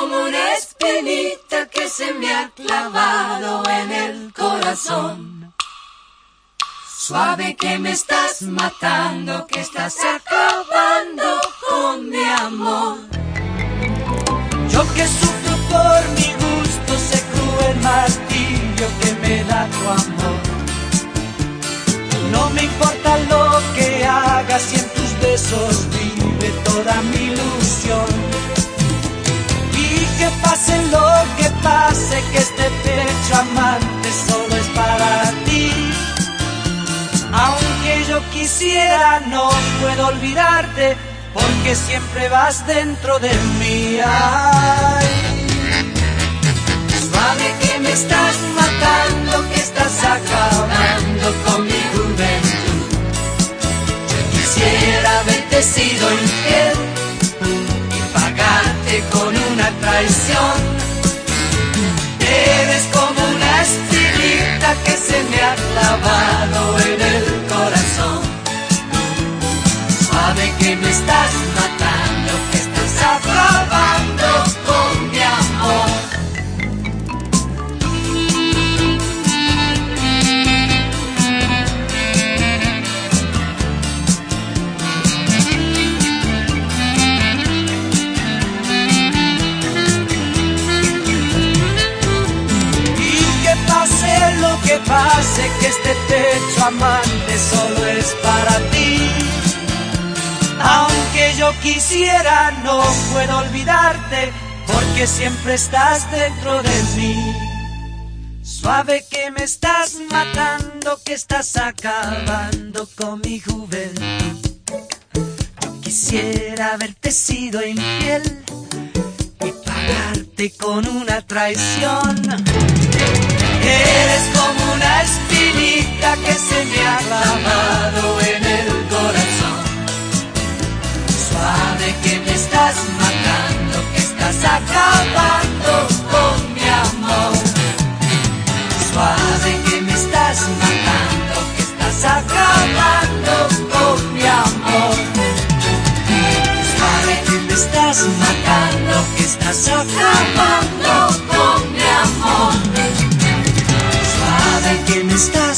como una espinita que se me ha clavado en el corazón. Suave que me estás matando, que estás acabando con mi amor. Yo que sufro por mi gusto, sé cruel martillo que me da tu amor. No me importa lo que hagas y en tus besos vive toda mi ilusión. Pase, que este pecho amante solo es para ti. Aunque yo quisiera, no puedo olvidarte, porque siempre vas dentro de mí. Ay. Suave que me estás matando, que estás acabando con mi juventud. Yo quisiera haberte sido infiel y pagarte con una traición. Solo es para ti. Aunque yo quisiera, no puedo olvidarte, porque siempre estás dentro de mí. Suave que me estás matando, que estás acabando con mi juventud. Yo quisiera haberte sido infiel y pagarte con una traición. Eres como una Que me estás matando, que estás acabando con mi amor. Suave que me estás matando, que estás acabando con mi amor. Suave que me estás matando, que estás acabando con mi amor. Suave que me estás